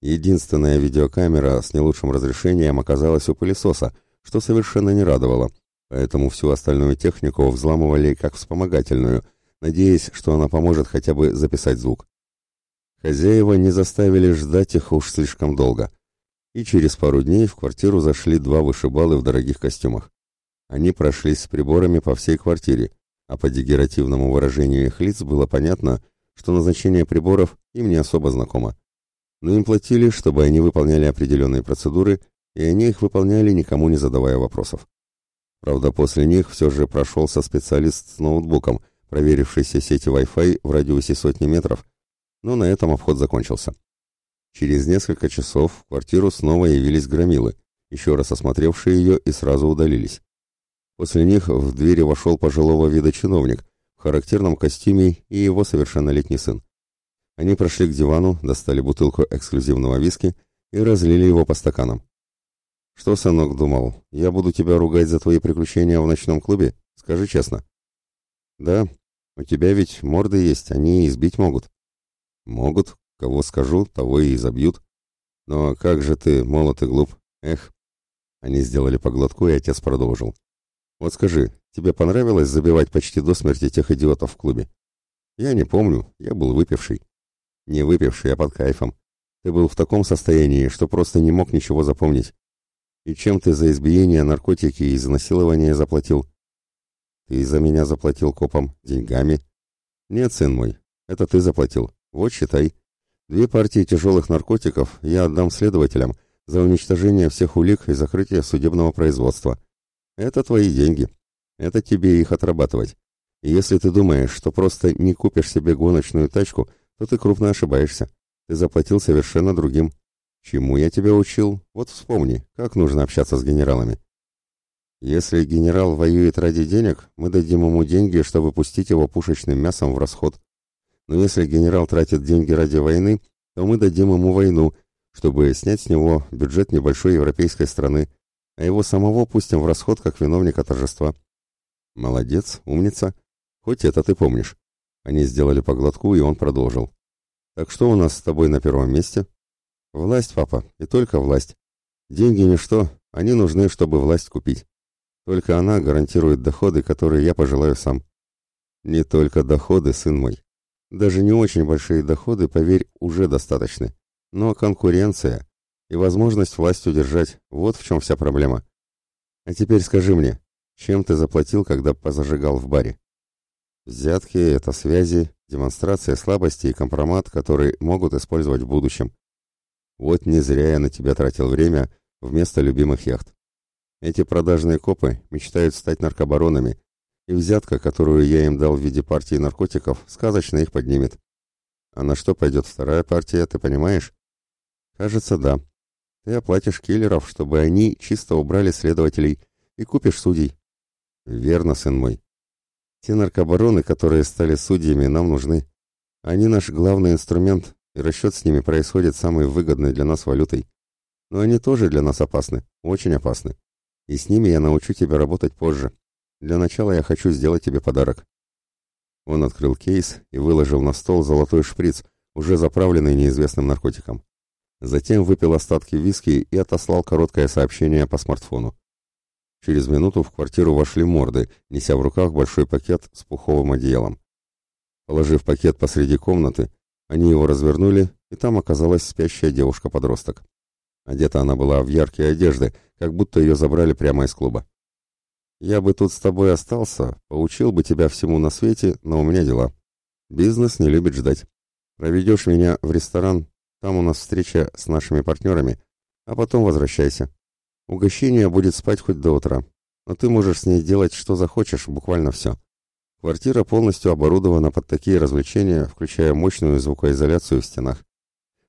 Единственная видеокамера с не лучшим разрешением оказалась у пылесоса, что совершенно не радовало, поэтому всю остальную технику взламывали как вспомогательную, надеясь, что она поможет хотя бы записать звук. Хозяева не заставили ждать их уж слишком долго и через пару дней в квартиру зашли два вышибалы в дорогих костюмах. Они прошлись с приборами по всей квартире, а по дегеративному выражению их лиц было понятно, что назначение приборов им не особо знакомо. но им платили, чтобы они выполняли определенные процедуры, и они их выполняли, никому не задавая вопросов. Правда, после них все же прошелся специалист с ноутбуком, проверивший все сети Wi-Fi в радиусе сотни метров, но на этом обход закончился. Через несколько часов в квартиру снова явились громилы, еще раз осмотревшие ее и сразу удалились. После них в двери вошел пожилого вида чиновник в характерном костюме и его совершеннолетний сын. Они прошли к дивану, достали бутылку эксклюзивного виски и разлили его по стаканам. «Что, сынок, думал, я буду тебя ругать за твои приключения в ночном клубе? Скажи честно». «Да, у тебя ведь морды есть, они избить могут». «Могут, кого скажу, того и изобьют. Но как же ты, молод и глуп, эх». Они сделали поглотку, и отец продолжил. «Вот скажи, тебе понравилось забивать почти до смерти тех идиотов в клубе?» «Я не помню, я был выпивший». «Не выпивший, а под кайфом. Ты был в таком состоянии, что просто не мог ничего запомнить. И чем ты за избиение, наркотики и изнасилование заплатил? Ты за меня заплатил копом деньгами? Нет, сын мой, это ты заплатил. Вот считай. Две партии тяжелых наркотиков я отдам следователям за уничтожение всех улик и закрытие судебного производства. Это твои деньги. Это тебе их отрабатывать. И если ты думаешь, что просто не купишь себе гоночную тачку, то ты крупно ошибаешься. Ты заплатил совершенно другим. Чему я тебя учил? Вот вспомни, как нужно общаться с генералами. Если генерал воюет ради денег, мы дадим ему деньги, чтобы пустить его пушечным мясом в расход. Но если генерал тратит деньги ради войны, то мы дадим ему войну, чтобы снять с него бюджет небольшой европейской страны, а его самого пустим в расход как виновника торжества. Молодец, умница. Хоть это ты помнишь. Они сделали поглотку, и он продолжил. Так что у нас с тобой на первом месте? Власть, папа, и только власть. Деньги ничто, они нужны, чтобы власть купить. Только она гарантирует доходы, которые я пожелаю сам. Не только доходы, сын мой. Даже не очень большие доходы, поверь, уже достаточны. Но конкуренция и возможность власть удержать – вот в чем вся проблема. А теперь скажи мне, чем ты заплатил, когда позажигал в баре? Взятки – это связи, демонстрация слабости и компромат, который могут использовать в будущем. Вот не зря я на тебя тратил время вместо любимых яхт. Эти продажные копы мечтают стать наркобаронами, и взятка, которую я им дал в виде партии наркотиков, сказочно их поднимет. А на что пойдет вторая партия, ты понимаешь? Кажется, да. Ты оплатишь киллеров, чтобы они чисто убрали следователей, и купишь судей. Верно, сын мой. Те наркобароны, которые стали судьями, нам нужны. Они наш главный инструмент, и расчет с ними происходит самой выгодной для нас валютой. Но они тоже для нас опасны, очень опасны. И с ними я научу тебя работать позже. Для начала я хочу сделать тебе подарок». Он открыл кейс и выложил на стол золотой шприц, уже заправленный неизвестным наркотиком. Затем выпил остатки виски и отослал короткое сообщение по смартфону. Через минуту в квартиру вошли морды, неся в руках большой пакет с пуховым одеялом. Положив пакет посреди комнаты, они его развернули, и там оказалась спящая девушка-подросток. Одета она была в яркие одежды, как будто ее забрали прямо из клуба. «Я бы тут с тобой остался, поучил бы тебя всему на свете, но у меня дела. Бизнес не любит ждать. Проведешь меня в ресторан, там у нас встреча с нашими партнерами, а потом возвращайся. Угощение будет спать хоть до утра, но ты можешь с ней делать что захочешь, буквально все. Квартира полностью оборудована под такие развлечения, включая мощную звукоизоляцию в стенах.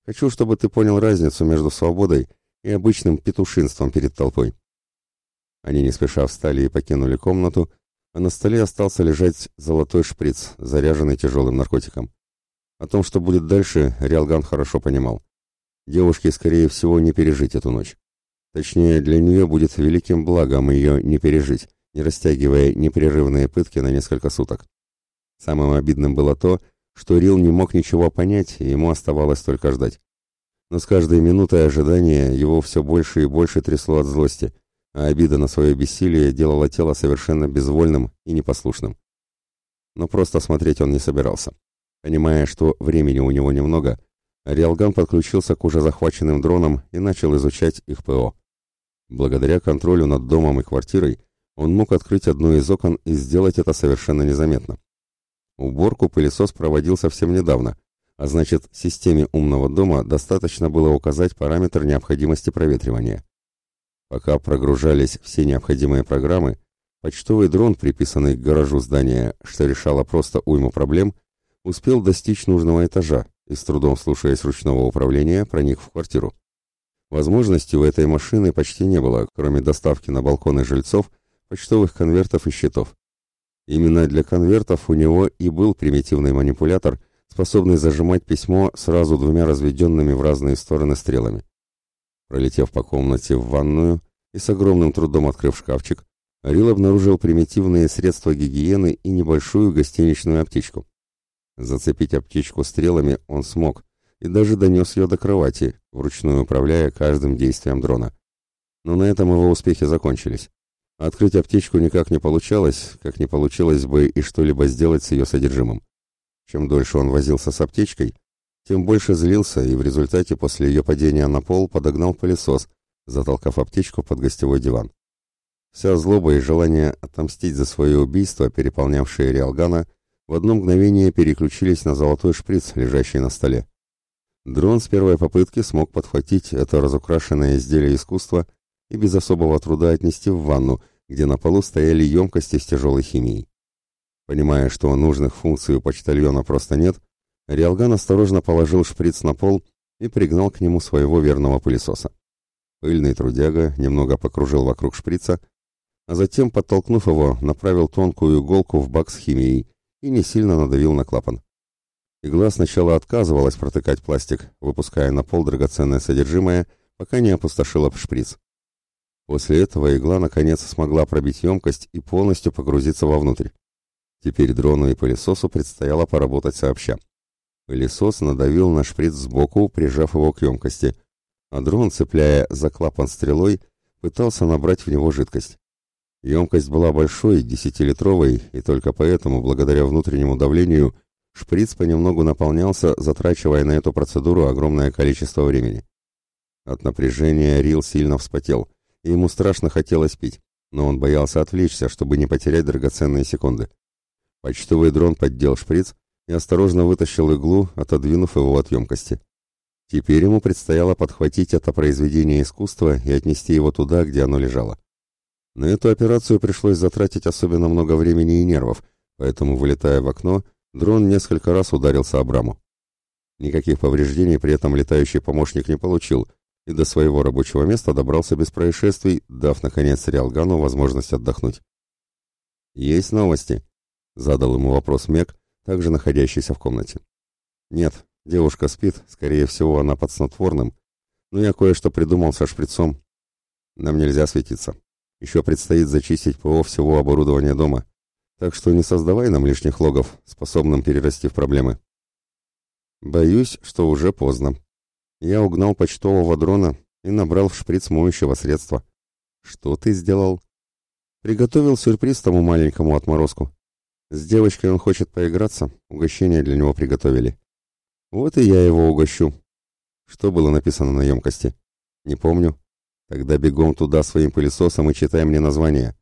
Хочу, чтобы ты понял разницу между свободой и обычным петушинством перед толпой. Они не спеша встали и покинули комнату, а на столе остался лежать золотой шприц, заряженный тяжелым наркотиком. О том, что будет дальше, Риалган хорошо понимал. Девушке, скорее всего, не пережить эту ночь. Точнее, для нее будет великим благом ее не пережить, не растягивая непрерывные пытки на несколько суток. Самым обидным было то, что Рил не мог ничего понять, и ему оставалось только ждать. Но с каждой минутой ожидания его все больше и больше трясло от злости, а обида на свое бессилие делала тело совершенно безвольным и непослушным. Но просто смотреть он не собирался. Понимая, что времени у него немного, Риалган подключился к уже захваченным дронам и начал изучать их ПО. Благодаря контролю над домом и квартирой, он мог открыть одно из окон и сделать это совершенно незаметно. Уборку пылесос проводил совсем недавно, а значит, системе умного дома достаточно было указать параметр необходимости проветривания. Пока прогружались все необходимые программы, почтовый дрон, приписанный к гаражу здания, что решало просто уйму проблем, успел достичь нужного этажа и, с трудом слушаясь ручного управления, проник в квартиру. Возможностей у этой машины почти не было, кроме доставки на балконы жильцов почтовых конвертов и счетов. Именно для конвертов у него и был примитивный манипулятор, способный зажимать письмо сразу двумя разведенными в разные стороны стрелами. Пролетев по комнате в ванную и с огромным трудом открыв шкафчик, Арил обнаружил примитивные средства гигиены и небольшую гостиничную аптечку. Зацепить аптечку стрелами он смог и даже донес ее до кровати, вручную управляя каждым действием дрона. Но на этом его успехи закончились. Открыть аптечку никак не получалось, как не получилось бы и что-либо сделать с ее содержимым. Чем дольше он возился с аптечкой, тем больше злился и в результате после ее падения на пол подогнал пылесос, затолкав аптечку под гостевой диван. Вся злоба и желание отомстить за свое убийство, переполнявшие Риалгана, в одно мгновение переключились на золотой шприц, лежащий на столе. Дрон с первой попытки смог подхватить это разукрашенное изделие искусства и без особого труда отнести в ванну, где на полу стояли емкости с тяжелой химией. Понимая, что нужных функций у почтальона просто нет, Риалган осторожно положил шприц на пол и пригнал к нему своего верного пылесоса. Пыльный трудяга немного покружил вокруг шприца, а затем, подтолкнув его, направил тонкую иголку в бак с химией и не сильно надавил на клапан. Игла сначала отказывалась протыкать пластик, выпуская на пол драгоценное содержимое, пока не опустошила шприц. После этого игла наконец смогла пробить емкость и полностью погрузиться вовнутрь. Теперь дрону и пылесосу предстояло поработать сообща. Пылесос надавил на шприц сбоку, прижав его к емкости, а дрон, цепляя за клапан стрелой, пытался набрать в него жидкость. Емкость была большой, десятилитровой, и только поэтому, благодаря внутреннему давлению, шприц понемногу наполнялся, затрачивая на эту процедуру огромное количество времени. От напряжения Рил сильно вспотел, и ему страшно хотелось пить, но он боялся отвлечься, чтобы не потерять драгоценные секунды. Почтовый дрон поддел шприц и осторожно вытащил иглу, отодвинув его от емкости. Теперь ему предстояло подхватить это произведение искусства и отнести его туда, где оно лежало. На эту операцию пришлось затратить особенно много времени и нервов, поэтому, вылетая в окно, дрон несколько раз ударился об раму. Никаких повреждений при этом летающий помощник не получил, и до своего рабочего места добрался без происшествий, дав, наконец, Риалгану возможность отдохнуть. «Есть новости?» — задал ему вопрос Мек, также находящийся в комнате. «Нет, девушка спит, скорее всего, она под снотворным, но я кое-что придумал со шприцом. Нам нельзя светиться. Еще предстоит зачистить ПО всего оборудования дома, так что не создавай нам лишних логов, способным перерасти в проблемы». «Боюсь, что уже поздно», я угнал почтового дрона и набрал в шприц моющего средства. Что ты сделал? Приготовил сюрприз тому маленькому отморозку. С девочкой он хочет поиграться, угощение для него приготовили. Вот и я его угощу. Что было написано на емкости? Не помню. Тогда бегом туда своим пылесосом и читай мне название.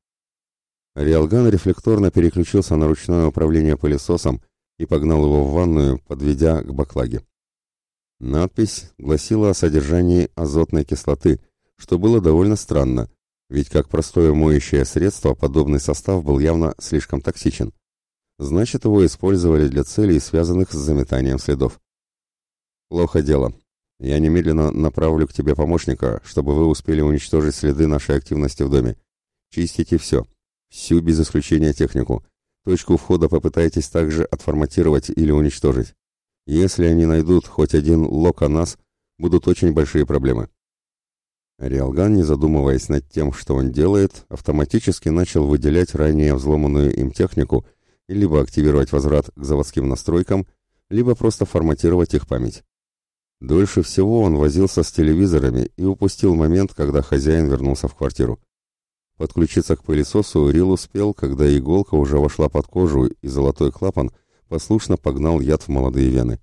Риалган рефлекторно переключился на ручное управление пылесосом и погнал его в ванную, подведя к баклаге. Надпись гласила о содержании азотной кислоты, что было довольно странно, ведь как простое моющее средство подобный состав был явно слишком токсичен. Значит, его использовали для целей, связанных с заметанием следов. Плохо дело. Я немедленно направлю к тебе помощника, чтобы вы успели уничтожить следы нашей активности в доме. Чистите все. Всю без исключения технику. Точку входа попытайтесь также отформатировать или уничтожить. Если они найдут хоть один лок о нас, будут очень большие проблемы. Риалган, не задумываясь над тем, что он делает, автоматически начал выделять ранее взломанную им технику либо активировать возврат к заводским настройкам, либо просто форматировать их память. Дольше всего он возился с телевизорами и упустил момент, когда хозяин вернулся в квартиру. Подключиться к пылесосу Рил успел, когда иголка уже вошла под кожу, и золотой клапан послушно погнал яд в молодые вены.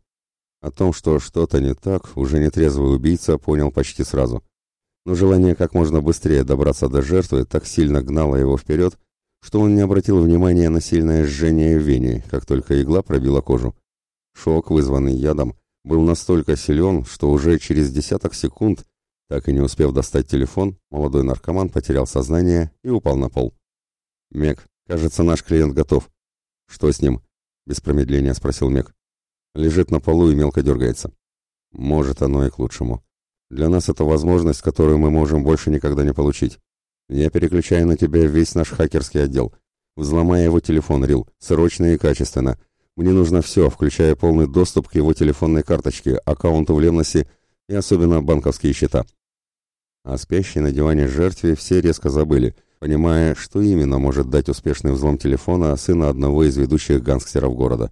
О том, что что-то не так, уже нетрезвый убийца понял почти сразу. Но желание как можно быстрее добраться до жертвы так сильно гнало его вперед, что он не обратил внимания на сильное жжение в вене, как только игла пробила кожу. Шок, вызванный ядом, был настолько силен, что уже через десяток секунд, так и не успев достать телефон, молодой наркоман потерял сознание и упал на пол. «Мек, кажется, наш клиент готов». «Что с ним?» — без промедления спросил Мек. «Лежит на полу и мелко дергается». «Может, оно и к лучшему. Для нас это возможность, которую мы можем больше никогда не получить. Я переключаю на тебя весь наш хакерский отдел. Взломай его телефон, Рил, срочно и качественно. Мне нужно все, включая полный доступ к его телефонной карточке, аккаунту в Лемносе и особенно банковские счета. А спящей на диване жертве все резко забыли, понимая, что именно может дать успешный взлом телефона сына одного из ведущих гангстеров города.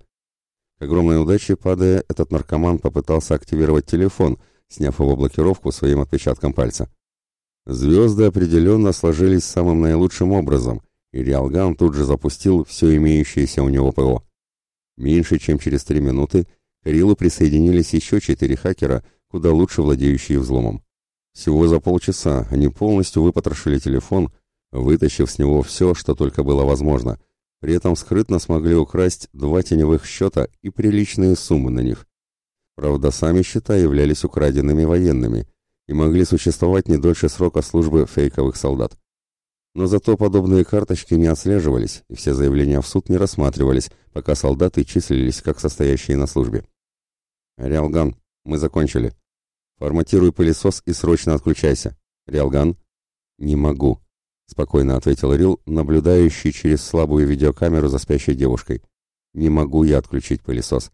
К огромной удаче, падая, этот наркоман попытался активировать телефон, сняв его блокировку своим отпечатком пальца. Звезды определенно сложились самым наилучшим образом, и Риалган тут же запустил все имеющееся у него ПО. Меньше чем через три минуты к Рилу присоединились еще четыре хакера, куда лучше владеющие взломом. Всего за полчаса они полностью выпотрошили телефон, вытащив с него все, что только было возможно. При этом скрытно смогли украсть два теневых счета и приличные суммы на них. Правда, сами счета являлись украденными военными, и могли существовать не дольше срока службы фейковых солдат. Но зато подобные карточки не отслеживались, и все заявления в суд не рассматривались, пока солдаты числились как состоящие на службе. «Реалган, мы закончили. Форматируй пылесос и срочно отключайся. Реалган?» «Не могу», — спокойно ответил Рил, наблюдающий через слабую видеокамеру за спящей девушкой. «Не могу я отключить пылесос».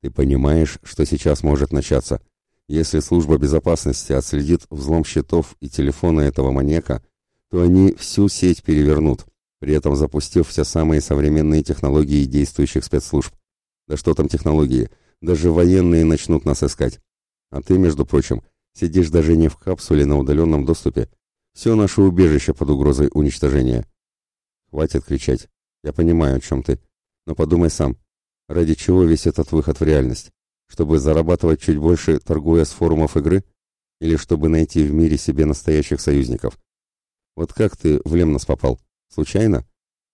«Ты понимаешь, что сейчас может начаться?» Если служба безопасности отследит взлом счетов и телефона этого маньяка, то они всю сеть перевернут, при этом запустив все самые современные технологии действующих спецслужб. Да что там технологии, даже военные начнут нас искать. А ты, между прочим, сидишь даже не в капсуле на удаленном доступе. Все наше убежище под угрозой уничтожения. Хватит кричать. Я понимаю, о чем ты. Но подумай сам. Ради чего весь этот выход в реальность? Чтобы зарабатывать чуть больше, торгуя с форумов игры? Или чтобы найти в мире себе настоящих союзников? Вот как ты в Лемнос попал? Случайно?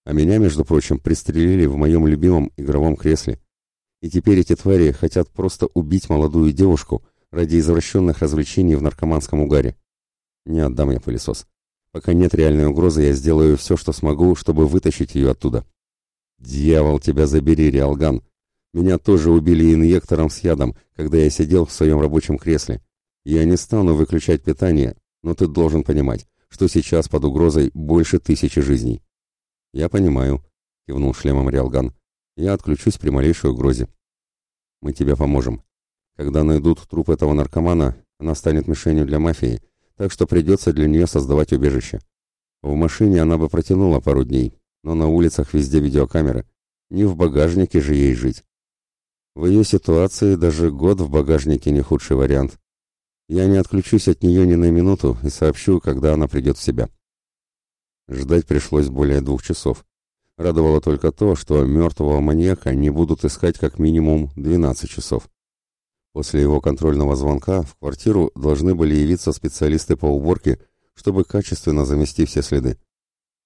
А меня, между прочим, пристрелили в моем любимом игровом кресле. И теперь эти твари хотят просто убить молодую девушку ради извращенных развлечений в наркоманском угаре. Не отдам я пылесос. Пока нет реальной угрозы, я сделаю все, что смогу, чтобы вытащить ее оттуда. Дьявол, тебя забери, Реалган. Меня тоже убили инъектором с ядом, когда я сидел в своем рабочем кресле. Я не стану выключать питание, но ты должен понимать, что сейчас под угрозой больше тысячи жизней. Я понимаю, кивнул шлемом Риалган. Я отключусь при малейшей угрозе. Мы тебе поможем. Когда найдут труп этого наркомана, она станет мишенью для мафии, так что придется для нее создавать убежище. В машине она бы протянула пару дней, но на улицах везде видеокамеры. Не в багажнике же ей жить. В ее ситуации даже год в багажнике не худший вариант. Я не отключусь от нее ни на минуту и сообщу, когда она придет в себя. Ждать пришлось более двух часов. Радовало только то, что мертвого маньяка не будут искать как минимум 12 часов. После его контрольного звонка в квартиру должны были явиться специалисты по уборке, чтобы качественно замести все следы.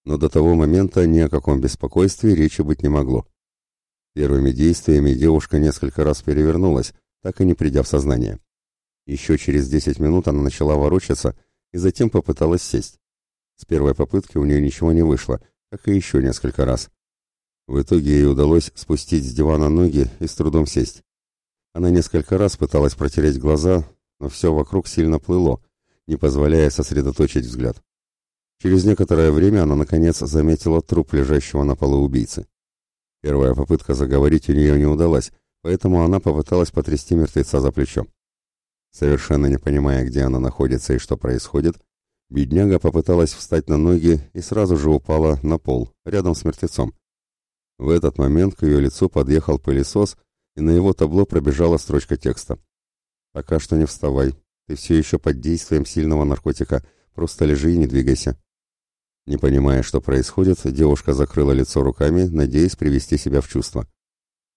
Но до того момента ни о каком беспокойстве речи быть не могло. Первыми действиями девушка несколько раз перевернулась, так и не придя в сознание. Еще через десять минут она начала ворочаться и затем попыталась сесть. С первой попытки у нее ничего не вышло, как и еще несколько раз. В итоге ей удалось спустить с дивана ноги и с трудом сесть. Она несколько раз пыталась протереть глаза, но все вокруг сильно плыло, не позволяя сосредоточить взгляд. Через некоторое время она, наконец, заметила труп лежащего на полу убийцы. Первая попытка заговорить у нее не удалась, поэтому она попыталась потрясти мертвеца за плечо. Совершенно не понимая, где она находится и что происходит, бедняга попыталась встать на ноги и сразу же упала на пол, рядом с мертвецом. В этот момент к ее лицу подъехал пылесос, и на его табло пробежала строчка текста. «Пока что не вставай. Ты все еще под действием сильного наркотика. Просто лежи и не двигайся». Не понимая, что происходит, девушка закрыла лицо руками, надеясь привести себя в чувство.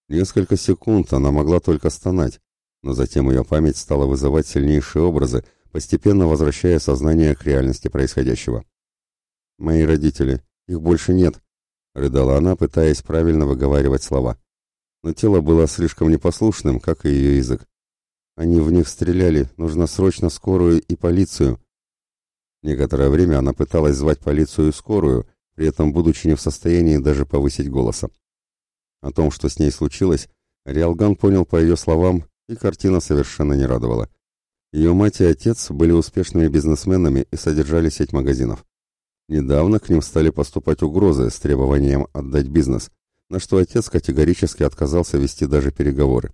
Несколько секунд она могла только стонать, но затем ее память стала вызывать сильнейшие образы, постепенно возвращая сознание к реальности происходящего. «Мои родители, их больше нет», — рыдала она, пытаясь правильно выговаривать слова. Но тело было слишком непослушным, как и ее язык. Они в них стреляли. Нужно срочно скорую и полицию». Некоторое время она пыталась звать полицию и скорую, при этом будучи не в состоянии даже повысить голоса. О том, что с ней случилось, Риалган понял по ее словам, и картина совершенно не радовала. Ее мать и отец были успешными бизнесменами и содержали сеть магазинов. Недавно к ним стали поступать угрозы с требованием отдать бизнес, на что отец категорически отказался вести даже переговоры.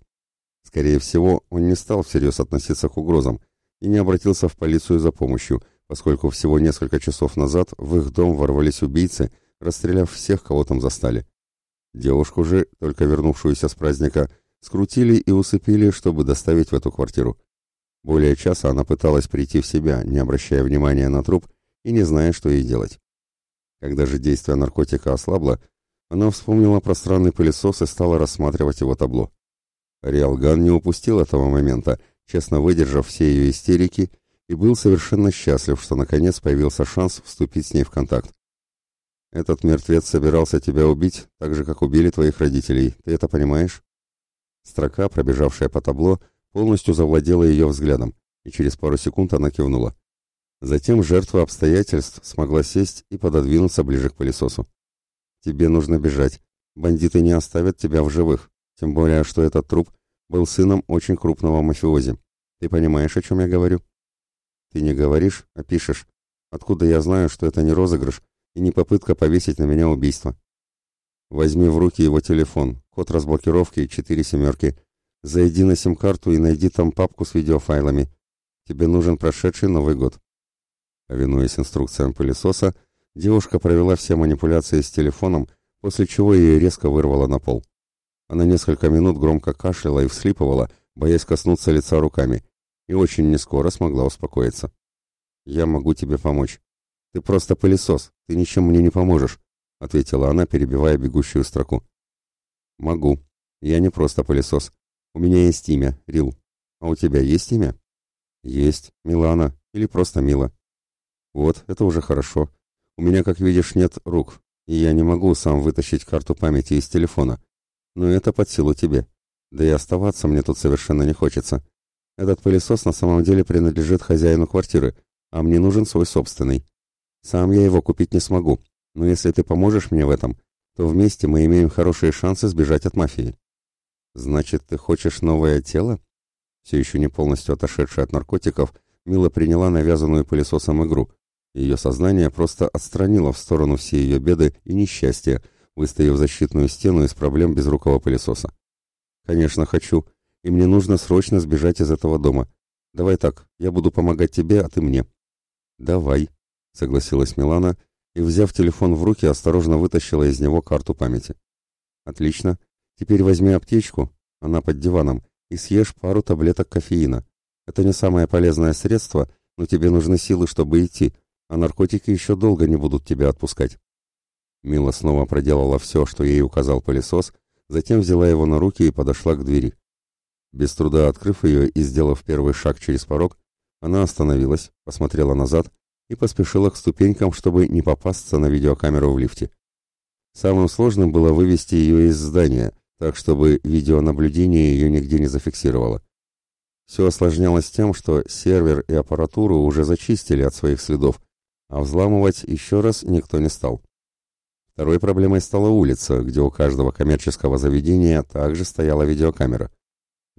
Скорее всего, он не стал всерьез относиться к угрозам и не обратился в полицию за помощью, поскольку всего несколько часов назад в их дом ворвались убийцы, расстреляв всех, кого там застали. Девушку же, только вернувшуюся с праздника, скрутили и усыпили, чтобы доставить в эту квартиру. Более часа она пыталась прийти в себя, не обращая внимания на труп и не зная, что ей делать. Когда же действие наркотика ослабло, она вспомнила про странный пылесос и стала рассматривать его табло. Риалган не упустил этого момента, честно выдержав все ее истерики, и был совершенно счастлив, что наконец появился шанс вступить с ней в контакт. «Этот мертвец собирался тебя убить, так же, как убили твоих родителей. Ты это понимаешь?» Строка, пробежавшая по табло, полностью завладела ее взглядом, и через пару секунд она кивнула. Затем жертва обстоятельств смогла сесть и пододвинуться ближе к пылесосу. «Тебе нужно бежать. Бандиты не оставят тебя в живых, тем более, что этот труп был сыном очень крупного мафиози. Ты понимаешь, о чем я говорю?» «Ты не говоришь, а пишешь. Откуда я знаю, что это не розыгрыш и не попытка повесить на меня убийство?» «Возьми в руки его телефон, код разблокировки четыре семерки. Зайди на сим-карту и найди там папку с видеофайлами. Тебе нужен прошедший Новый год». Повинуясь инструкциям пылесоса, девушка провела все манипуляции с телефоном, после чего ее резко вырвало на пол. Она несколько минут громко кашляла и вслипывала, боясь коснуться лица руками, и очень нескоро смогла успокоиться. «Я могу тебе помочь. Ты просто пылесос, ты ничем мне не поможешь», ответила она, перебивая бегущую строку. «Могу. Я не просто пылесос. У меня есть имя, Рил. А у тебя есть имя?» «Есть. Милана. Или просто Мила. Вот, это уже хорошо. У меня, как видишь, нет рук, и я не могу сам вытащить карту памяти из телефона. Но это под силу тебе. Да и оставаться мне тут совершенно не хочется. Этот пылесос на самом деле принадлежит хозяину квартиры, а мне нужен свой собственный. Сам я его купить не смогу, но если ты поможешь мне в этом, то вместе мы имеем хорошие шансы сбежать от мафии. Значит, ты хочешь новое тело? Все еще не полностью отошедшая от наркотиков, Мила приняла навязанную пылесосом игру, ее сознание просто отстранило в сторону все ее беды и несчастья, выставив защитную стену из проблем безрукого пылесоса. «Конечно, хочу, и мне нужно срочно сбежать из этого дома. Давай так, я буду помогать тебе, а ты мне». «Давай», — согласилась Милана, и, взяв телефон в руки, осторожно вытащила из него карту памяти. «Отлично. Теперь возьми аптечку, она под диваном, и съешь пару таблеток кофеина. Это не самое полезное средство, но тебе нужны силы, чтобы идти, а наркотики еще долго не будут тебя отпускать. Мила снова проделала все, что ей указал пылесос, затем взяла его на руки и подошла к двери. Без труда открыв ее и сделав первый шаг через порог, она остановилась, посмотрела назад и поспешила к ступенькам, чтобы не попасться на видеокамеру в лифте. Самым сложным было вывести ее из здания, так чтобы видеонаблюдение ее нигде не зафиксировало. Все осложнялось тем, что сервер и аппаратуру уже зачистили от своих следов, а взламывать еще раз никто не стал. Второй проблемой стала улица, где у каждого коммерческого заведения также стояла видеокамера.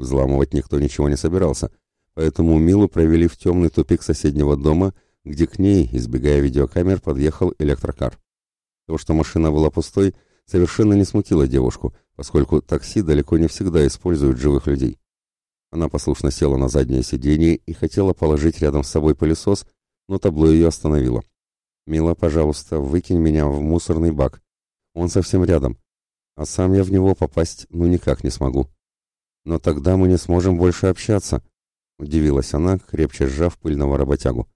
Взламывать никто ничего не собирался, поэтому Милу провели в темный тупик соседнего дома, где к ней, избегая видеокамер, подъехал электрокар. То, что машина была пустой, совершенно не смутило девушку, поскольку такси далеко не всегда используют живых людей. Она послушно села на заднее сиденье и хотела положить рядом с собой пылесос, но табло ее остановило. «Мила, пожалуйста, выкинь меня в мусорный бак. Он совсем рядом. А сам я в него попасть ну никак не смогу. Но тогда мы не сможем больше общаться», — удивилась она, крепче сжав пыльного работягу.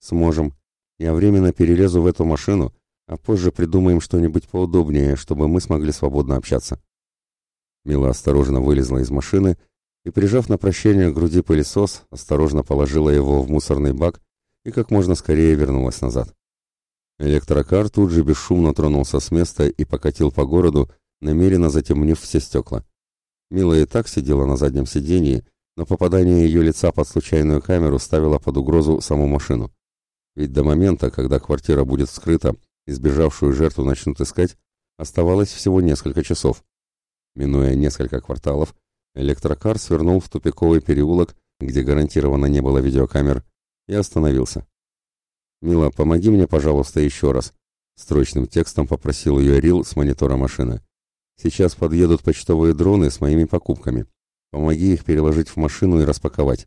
«Сможем. Я временно перелезу в эту машину, а позже придумаем что-нибудь поудобнее, чтобы мы смогли свободно общаться». Мила осторожно вылезла из машины и, прижав на прощение к груди пылесос, осторожно положила его в мусорный бак и как можно скорее вернулась назад. Электрокар тут же бесшумно тронулся с места и покатил по городу, намеренно затемнив все стекла. Мила и так сидела на заднем сиденье, но попадание ее лица под случайную камеру ставило под угрозу саму машину. Ведь до момента, когда квартира будет вскрыта и сбежавшую жертву начнут искать, оставалось всего несколько часов. Минуя несколько кварталов, электрокар свернул в тупиковый переулок, где гарантированно не было видеокамер, и остановился. «Мила, помоги мне, пожалуйста, еще раз», — строчным текстом попросил ее Рил с монитора машины. «Сейчас подъедут почтовые дроны с моими покупками. Помоги их переложить в машину и распаковать».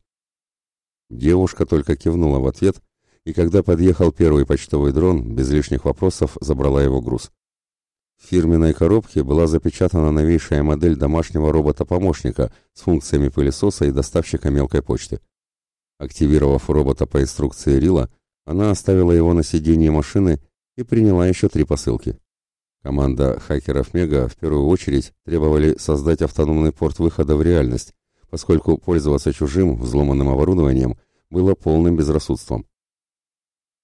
Девушка только кивнула в ответ, и когда подъехал первый почтовый дрон, без лишних вопросов забрала его груз. В фирменной коробке была запечатана новейшая модель домашнего робота-помощника с функциями пылесоса и доставщика мелкой почты. Активировав робота по инструкции Рила, она оставила его на сиденье машины и приняла еще три посылки. Команда хакеров Мега в первую очередь требовали создать автономный порт выхода в реальность, поскольку пользоваться чужим взломанным оборудованием было полным безрассудством.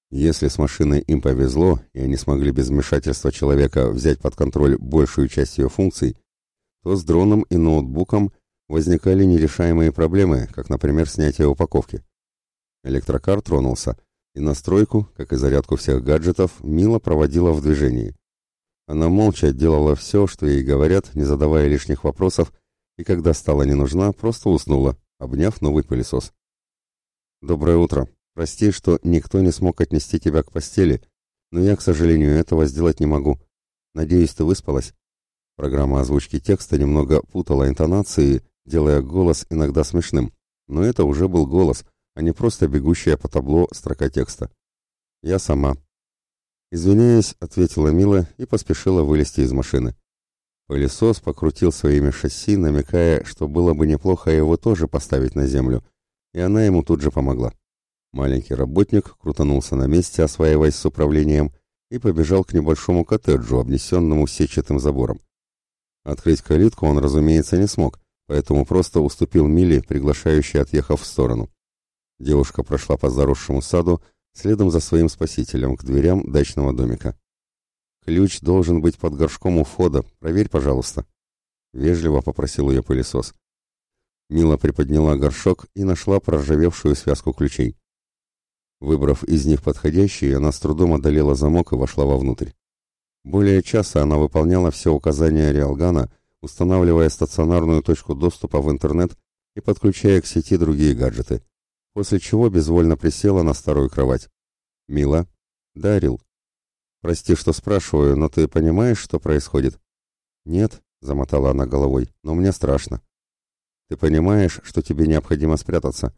Если с машиной им повезло, и они смогли без вмешательства человека взять под контроль большую часть ее функций, то с дроном и ноутбуком возникали нерешаемые проблемы, как, например, снятие упаковки. Электрокар тронулся, и настройку, как и зарядку всех гаджетов, Мила проводила в движении. Она молча делала все, что ей говорят, не задавая лишних вопросов, и когда стала не нужна, просто уснула, обняв новый пылесос. «Доброе утро», Прости, что никто не смог отнести тебя к постели, но я, к сожалению, этого сделать не могу. Надеюсь, ты выспалась?» Программа озвучки текста немного путала интонации, делая голос иногда смешным, но это уже был голос, а не просто бегущая по табло строка текста. «Я сама». «Извиняюсь», — ответила Мила и поспешила вылезти из машины. Пылесос покрутил своими шасси, намекая, что было бы неплохо его тоже поставить на землю, и она ему тут же помогла. Маленький работник крутанулся на месте, осваиваясь с управлением, и побежал к небольшому коттеджу, обнесенному сетчатым забором. Открыть калитку он, разумеется, не смог, поэтому просто уступил Миле, приглашающей, отъехав в сторону. Девушка прошла по заросшему саду, следом за своим спасителем, к дверям дачного домика. «Ключ должен быть под горшком у входа. Проверь, пожалуйста». Вежливо попросил ее пылесос. Мила приподняла горшок и нашла проржавевшую связку ключей. Выбрав из них подходящий, она с трудом одолела замок и вошла вовнутрь. Более часа она выполняла все указания Реалгана, устанавливая стационарную точку доступа в интернет и подключая к сети другие гаджеты, после чего безвольно присела на старую кровать. «Мила?» «Дарил». «Прости, что спрашиваю, но ты понимаешь, что происходит?» «Нет», — замотала она головой, — «но мне страшно». «Ты понимаешь, что тебе необходимо спрятаться?»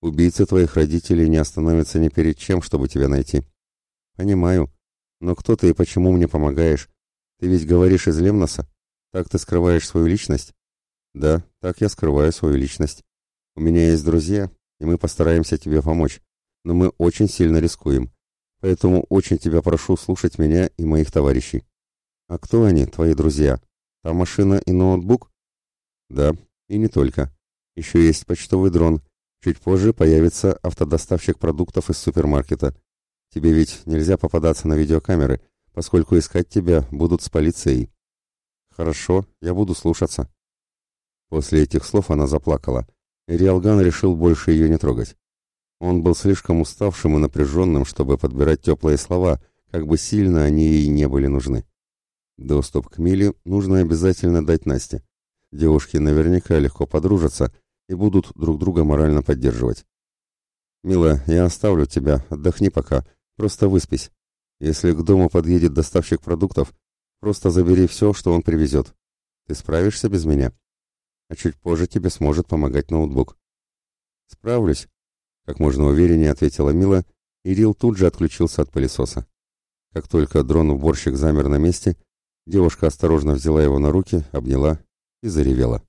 Убийцы твоих родителей не остановятся ни перед чем, чтобы тебя найти. Понимаю. Но кто ты и почему мне помогаешь? Ты ведь говоришь из Лемноса? Так ты скрываешь свою личность? Да, так я скрываю свою личность. У меня есть друзья, и мы постараемся тебе помочь. Но мы очень сильно рискуем. Поэтому очень тебя прошу слушать меня и моих товарищей. А кто они, твои друзья? Та машина и ноутбук? Да, и не только. Еще есть почтовый дрон, Чуть позже появится автодоставщик продуктов из супермаркета. Тебе ведь нельзя попадаться на видеокамеры, поскольку искать тебя будут с полицией. Хорошо, я буду слушаться. После этих слов она заплакала, Риалган решил больше ее не трогать. Он был слишком уставшим и напряженным, чтобы подбирать теплые слова, как бы сильно они ей не были нужны. Доступ к Миле нужно обязательно дать Насте. Девушки наверняка легко подружатся, и будут друг друга морально поддерживать. «Мила, я оставлю тебя, отдохни пока, просто выспись. Если к дому подъедет доставщик продуктов, просто забери все, что он привезет. Ты справишься без меня? А чуть позже тебе сможет помогать ноутбук». «Справлюсь», — как можно увереннее ответила Мила, и Рил тут же отключился от пылесоса. Как только дрон-уборщик замер на месте, девушка осторожно взяла его на руки, обняла и заревела.